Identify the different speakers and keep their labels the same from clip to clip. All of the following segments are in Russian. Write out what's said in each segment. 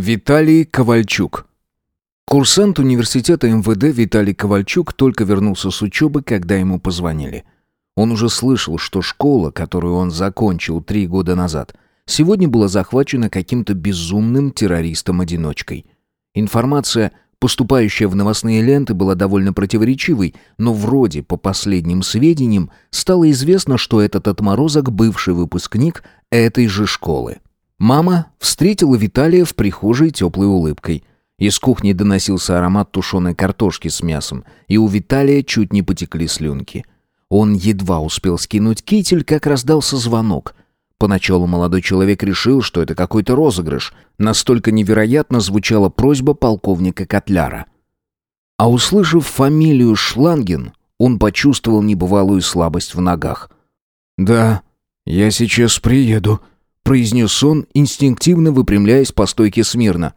Speaker 1: Виталий Ковальчук. Курсант университета МВД Виталий Ковальчук только вернулся с учебы, когда ему позвонили. Он уже слышал, что школа, которую он закончил три года назад, сегодня была захвачена каким-то безумным террористом-одиночкой. Информация, поступающая в новостные ленты, была довольно противоречивой, но вроде, по последним сведениям, стало известно, что этот отморозок – бывший выпускник этой же школы. Мама встретила Виталия в прихожей теплой улыбкой. Из кухни доносился аромат тушеной картошки с мясом, и у Виталия чуть не потекли слюнки. Он едва успел скинуть китель, как раздался звонок. Поначалу молодой человек решил, что это какой-то розыгрыш. Настолько невероятно звучала просьба полковника Котляра. А услышав фамилию Шлангин, он почувствовал небывалую слабость в ногах. «Да, я сейчас приеду», — произнес он, инстинктивно выпрямляясь по стойке смирно.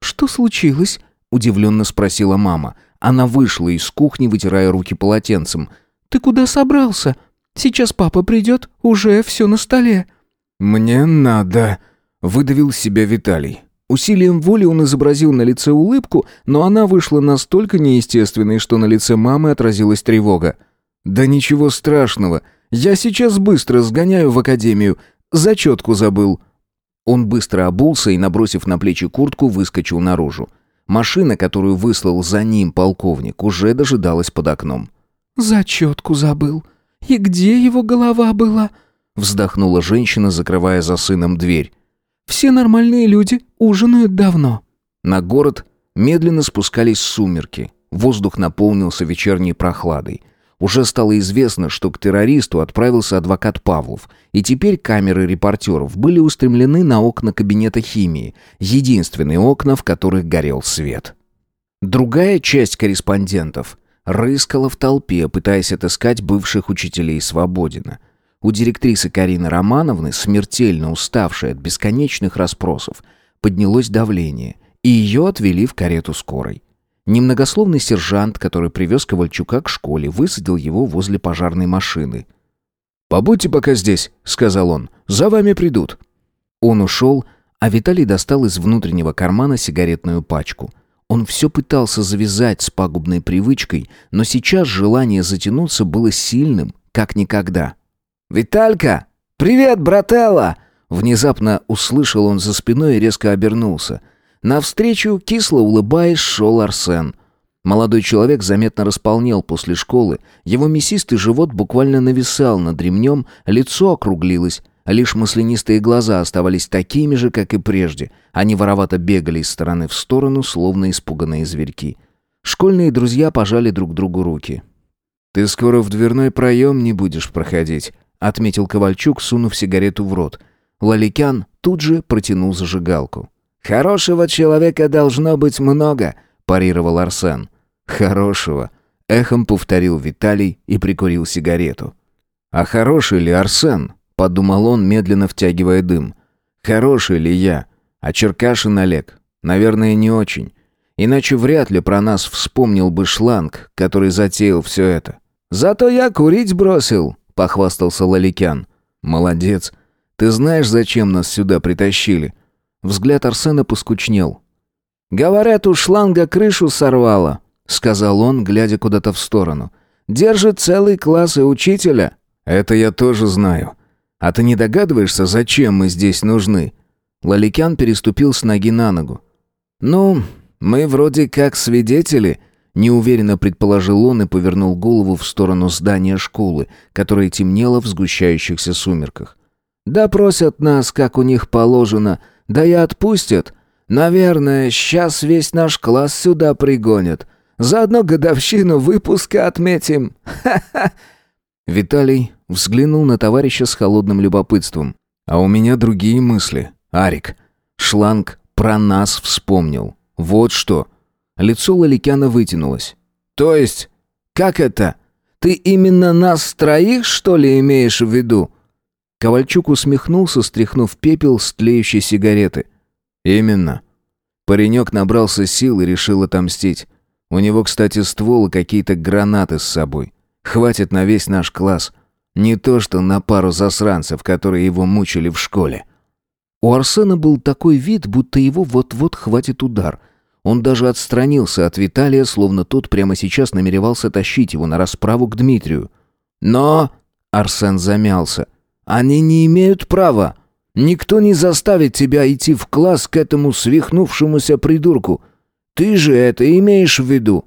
Speaker 1: «Что случилось?» — удивленно спросила мама. Она вышла из кухни, вытирая руки полотенцем. «Ты куда собрался? Сейчас папа придет, уже все на столе».
Speaker 2: «Мне надо», — выдавил себя Виталий.
Speaker 1: Усилием воли он изобразил на лице улыбку, но она вышла настолько неестественной, что на лице мамы отразилась тревога. «Да ничего страшного. Я сейчас быстро сгоняю в академию. Зачетку забыл». Он быстро обулся и, набросив на плечи куртку, выскочил наружу. Машина, которую выслал за ним полковник, уже дожидалась под окном.
Speaker 3: «Зачетку забыл. И где его голова была?»
Speaker 1: Вздохнула женщина, закрывая за сыном дверь.
Speaker 3: «Все нормальные люди ужинают давно».
Speaker 1: На город медленно спускались сумерки. Воздух наполнился вечерней прохладой. Уже стало известно, что к террористу отправился адвокат Павлов, и теперь камеры репортеров были устремлены на окна кабинета химии, единственные окна, в которых горел свет. Другая часть корреспондентов рыскала в толпе, пытаясь отыскать бывших учителей Свободина. У директрисы Карины Романовны, смертельно уставшей от бесконечных расспросов, поднялось давление, и ее отвели в карету скорой. Немногословный сержант, который привез Ковальчука к школе, высадил его возле пожарной машины.
Speaker 2: «Побудьте пока здесь», — сказал он. «За вами придут».
Speaker 1: Он ушел, а Виталий достал из внутреннего кармана сигаретную пачку. Он все пытался завязать с пагубной привычкой, но сейчас желание затянуться было сильным, как никогда. «Виталька! Привет, брателла!» Внезапно услышал он за спиной и резко обернулся. Навстречу, кисло улыбаясь, шел Арсен. Молодой человек заметно располнел после школы. Его мясистый живот буквально нависал над ремнем, лицо округлилось, лишь маслянистые глаза оставались такими же, как и прежде. Они воровато бегали из стороны в сторону, словно испуганные зверьки. Школьные друзья пожали друг другу руки.
Speaker 2: «Ты скоро в дверной проем не будешь проходить», — отметил Ковальчук, сунув сигарету в рот.
Speaker 1: Лаликян тут же протянул зажигалку. «Хорошего человека должно быть много», – парировал Арсен.
Speaker 2: «Хорошего», – эхом повторил Виталий и прикурил сигарету.
Speaker 1: «А хороший ли Арсен?» – подумал он, медленно втягивая дым. «Хороший ли я? А Черкашин Олег? Наверное, не очень. Иначе вряд ли про нас вспомнил бы шланг, который затеял все это. Зато я курить бросил», – похвастался Лаликян. «Молодец. Ты знаешь, зачем нас сюда притащили?» Взгляд Арсена поскучнел. «Говорят, у шланга крышу сорвало», — сказал он, глядя куда-то в сторону. «Держит целый класс и учителя».
Speaker 2: «Это я тоже знаю. А ты не догадываешься, зачем мы здесь нужны?»
Speaker 1: Лаликян переступил с ноги на ногу. «Ну, мы вроде как свидетели», — неуверенно предположил он и повернул голову в сторону здания школы, которое темнело в сгущающихся сумерках. «Допросят нас, как у них положено, да и отпустят. Наверное, сейчас весь наш класс сюда пригонят. Заодно годовщину выпуска отметим. Ха-ха!» Виталий взглянул на товарища с холодным любопытством.
Speaker 2: «А у меня другие мысли. Арик,
Speaker 1: шланг про нас вспомнил. Вот что». Лицо Лаликяна вытянулось. «То есть? Как это? Ты именно нас троих, что ли, имеешь в виду?» Ковальчук усмехнулся, стряхнув пепел с тлеющей сигареты.
Speaker 2: «Именно. Паренек набрался сил и решил отомстить. У него, кстати, ствол и какие-то гранаты с собой. Хватит на весь наш класс. Не то что на пару засранцев, которые его мучили в школе».
Speaker 1: У Арсена был такой вид, будто его вот-вот хватит удар. Он даже отстранился от Виталия, словно тот прямо сейчас намеревался тащить его на расправу к Дмитрию. «Но...» — Арсен замялся. «Они не имеют права. Никто не заставит тебя идти в класс к этому свихнувшемуся придурку. Ты же это имеешь в виду?»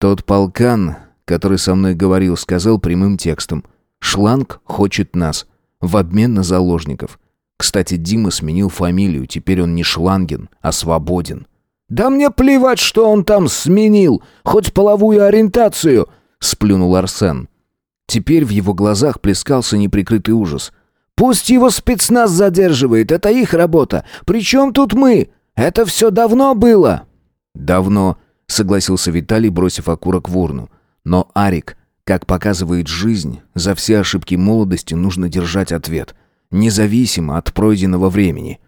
Speaker 1: Тот полкан, который со мной говорил, сказал прямым текстом. «Шланг хочет нас. В обмен на заложников. Кстати, Дима сменил фамилию, теперь он не Шлангин, а Свободин. «Да мне плевать, что он там сменил, хоть половую ориентацию!» — сплюнул Арсен. Теперь в его глазах плескался неприкрытый ужас. «Пусть его спецназ задерживает, это их работа. Причем тут мы? Это все давно было!» «Давно», — согласился Виталий, бросив окурок в урну. «Но, Арик, как показывает жизнь, за все ошибки молодости нужно держать ответ независимо от пройденного времени.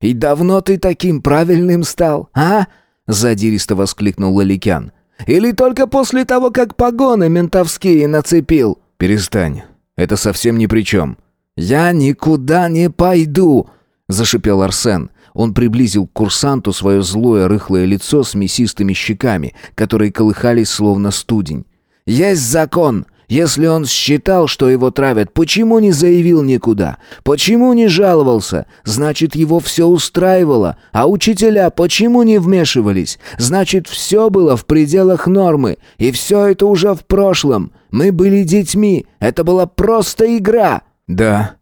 Speaker 1: «И давно ты таким правильным стал, а?» — задиристо воскликнул Лаликян. «Или только после того, как погоны ментовские нацепил?» «Перестань, это совсем ни при чем». «Я никуда не пойду!» — зашипел Арсен. Он приблизил к курсанту свое злое рыхлое лицо с мясистыми щеками, которые колыхались словно студень. «Есть закон! Если он считал, что его травят, почему не заявил никуда? Почему не жаловался? Значит, его все устраивало. А учителя почему не вмешивались? Значит, все было в пределах нормы. И все это уже в прошлом. Мы были детьми. Это была просто игра.
Speaker 2: Да.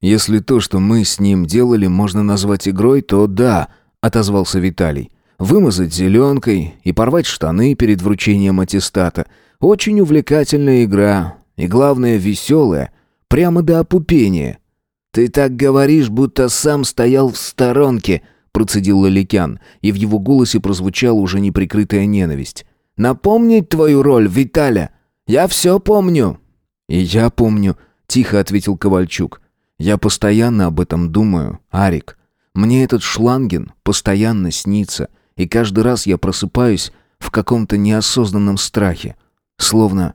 Speaker 2: Если то, что мы с ним делали, можно назвать игрой, то да, отозвался Виталий. Вымазать зеленкой и порвать штаны перед вручением аттестата — очень увлекательная игра. И главное, веселая. Прямо до опупения.
Speaker 1: «Ты так говоришь, будто сам стоял в сторонке», — процедил Лаликян, и в его голосе прозвучала уже неприкрытая ненависть. «Напомнить твою роль, Виталя? Я все помню».
Speaker 2: «И я помню», — тихо ответил Ковальчук. «Я постоянно об этом думаю, Арик. Мне этот шланген постоянно снится, и каждый раз я просыпаюсь в каком-то неосознанном страхе. Словно...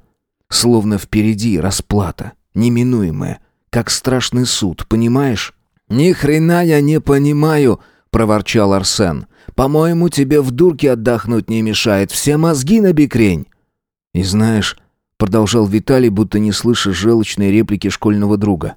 Speaker 2: словно впереди расплата, неминуемая, как страшный суд, понимаешь?
Speaker 1: «Ни хрена я не понимаю», — проворчал Арсен. «По-моему, тебе в дурке отдохнуть не мешает, все мозги на бекрень».
Speaker 2: «И знаешь...» — продолжал Виталий, будто не слыша желчной реплики школьного друга.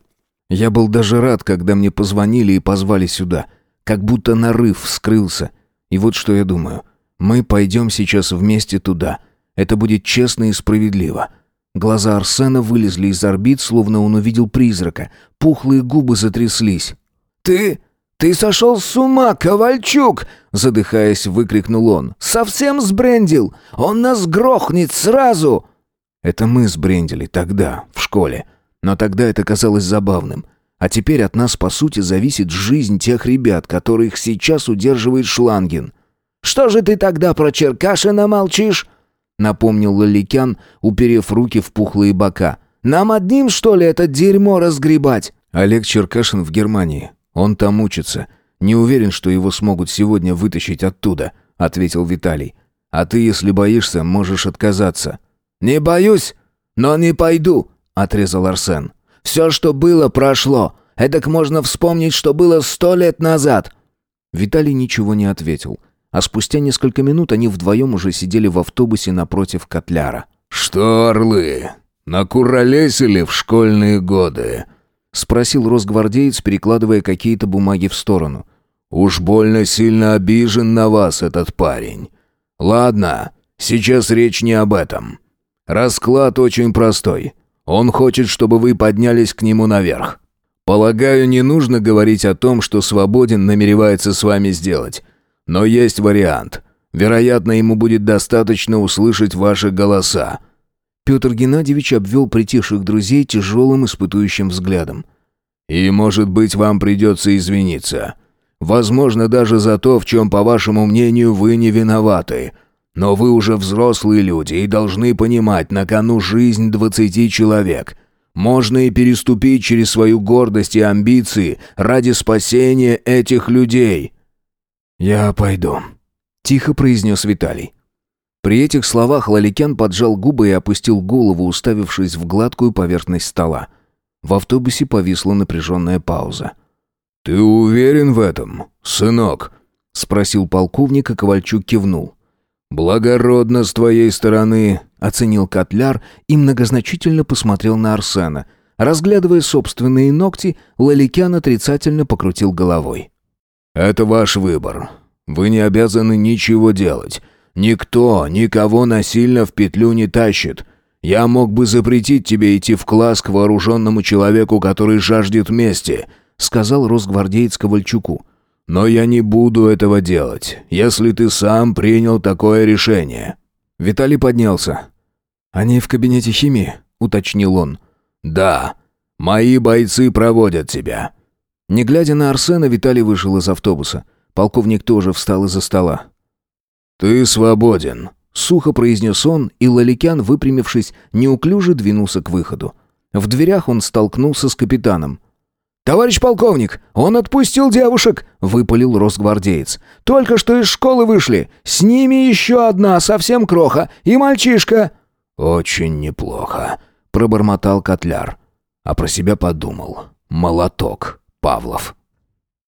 Speaker 2: «Я был даже рад, когда мне позвонили и позвали сюда. Как будто нарыв вскрылся. И вот что я думаю. Мы пойдем сейчас вместе туда. Это будет честно и справедливо. Глаза Арсена вылезли из орбит, словно он увидел призрака. Пухлые губы затряслись.
Speaker 1: «Ты... ты сошел с ума, Ковальчук!» Задыхаясь, выкрикнул он. «Совсем сбрендил! Он нас грохнет сразу!»
Speaker 2: Это мы сбрендили тогда, в школе. Но тогда это казалось забавным. А теперь от нас, по сути, зависит жизнь тех ребят, которых сейчас удерживает Шлангин.
Speaker 1: «Что же ты тогда про Черкашина молчишь?»
Speaker 2: напомнил Лаликян, уперев руки в пухлые бока.
Speaker 1: «Нам одним, что ли, это дерьмо разгребать?»
Speaker 2: Олег Черкашин в Германии. Он там учится. Не уверен, что его смогут сегодня вытащить оттуда», — ответил Виталий. «А ты, если боишься, можешь отказаться».
Speaker 1: «Не боюсь, но не пойду», — отрезал Арсен. «Все, что было, прошло. Эдак можно вспомнить, что было сто лет назад».
Speaker 2: Виталий ничего не ответил. А спустя несколько минут они вдвоем уже сидели в автобусе напротив Котляра.
Speaker 4: «Что, орлы, накуролесили в школьные годы?»
Speaker 2: — спросил росгвардеец, перекладывая какие-то бумаги в сторону.
Speaker 4: «Уж больно сильно обижен на вас этот парень. Ладно, сейчас речь не об этом. Расклад очень простой. Он хочет, чтобы вы поднялись к нему наверх. Полагаю, не нужно говорить о том, что Свободен намеревается с вами сделать. Но есть вариант. Вероятно, ему будет достаточно услышать ваши голоса».
Speaker 2: Петр Геннадьевич обвел притихших друзей тяжелым испытующим взглядом.
Speaker 4: «И, может быть, вам придется извиниться. Возможно, даже за то, в чем, по вашему мнению, вы не виноваты. Но вы уже взрослые люди и должны понимать, на кону жизнь двадцати человек. Можно и переступить через свою гордость и амбиции ради спасения этих людей».
Speaker 2: «Я пойду», — тихо произнес Виталий. При этих словах Лаликян поджал губы и опустил голову, уставившись в гладкую поверхность стола. В автобусе повисла напряженная пауза.
Speaker 4: «Ты уверен в этом, сынок?»
Speaker 1: — спросил полковник, и Ковальчук кивнул.
Speaker 4: «Благородно с твоей стороны», —
Speaker 1: оценил Котляр и многозначительно посмотрел на Арсена. Разглядывая собственные ногти, Лаликян отрицательно покрутил головой.
Speaker 4: «Это ваш выбор. Вы не обязаны ничего делать. Никто никого насильно в петлю не тащит. Я мог бы запретить тебе идти в класс к вооруженному человеку, который жаждет мести», — сказал росгвардеец Ковальчуку. «Но я не буду этого делать, если ты сам принял такое решение».
Speaker 1: Виталий поднялся. «Они в кабинете химии», — уточнил он.
Speaker 4: «Да, мои бойцы проводят тебя».
Speaker 1: Не глядя на Арсена, Виталий вышел из автобуса. Полковник тоже встал из-за стола.
Speaker 4: «Ты свободен», —
Speaker 1: сухо произнес он, и Лаликян, выпрямившись, неуклюже двинулся к выходу. В дверях он столкнулся с капитаном.
Speaker 2: «Товарищ полковник, он отпустил девушек!» — выпалил росгвардеец. «Только что из школы вышли. С ними еще одна, совсем кроха, и мальчишка».
Speaker 4: «Очень неплохо», — пробормотал Котляр. А про себя подумал. «Молоток, Павлов».